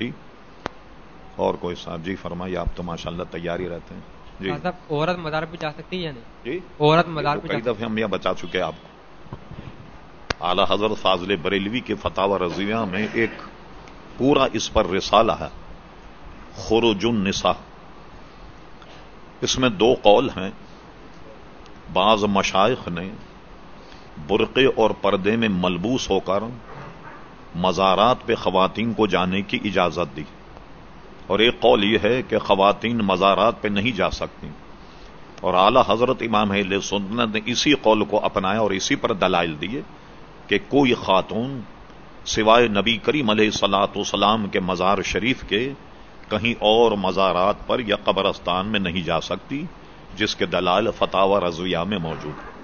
جی اور کوئی صاحب جی فرمائیے آپ تو ماشاء اللہ تیار ہی رہتے ہیں۔ جی۔ صاحب عورت مزار پہ جا سکتی ہے یا نہیں جی۔ عورت مزار یہ پہ کئی جا دفعے ہم یہاں بچا چکے آپ کو۔ اعلی حضرت فاضل بریلوی کے فتح رضویہ میں ایک پورا اس پر رسالہ ہے خروج النساء۔ اس میں دو قول ہیں۔ بعض مشائق نے برقع اور پردے میں ملبوس ہو کر مزارات پہ خواتین کو جانے کی اجازت دی۔ اور ایک قول یہ ہے کہ خواتین مزارات پہ نہیں جا سکتی۔ اور اعلی حضرت امام اہل سنت نے اسی قول کو اپنایا اور اسی پر دلائل دیے کہ کوئی خاتون سوائے نبی کریم علیہ سلاۃ وسلام کے مزار شریف کے کہیں اور مزارات پر یا قبرستان میں نہیں جا سکتی، جس کے دلائل فتح رضویہ میں موجود